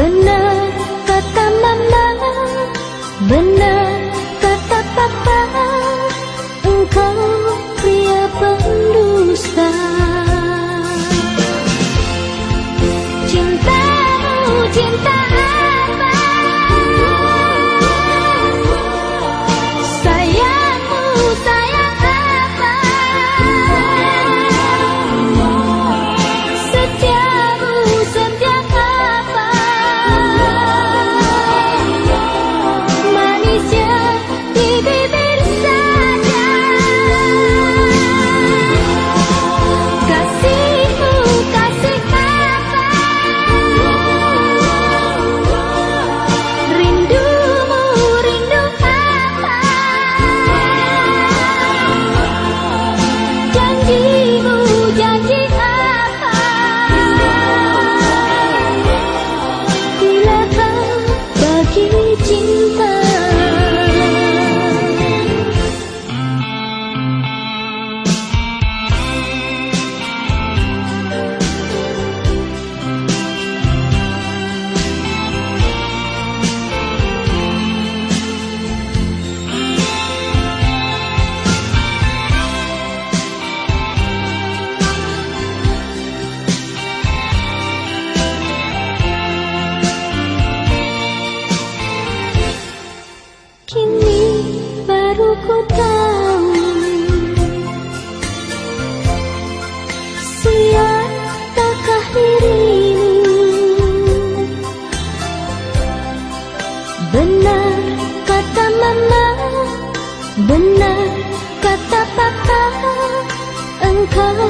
Engkau pria pendusta keep baru ku tahu. Siapakah dirimu? Benar kata mama Benar kata papa Engkau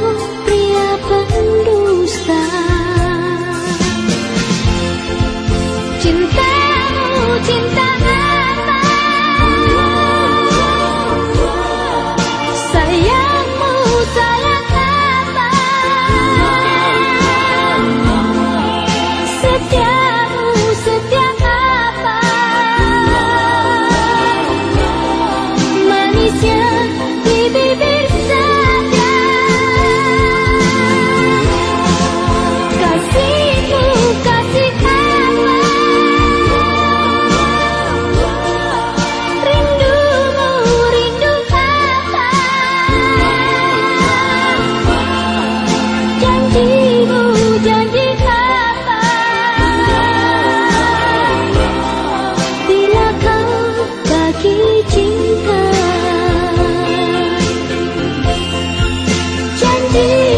you.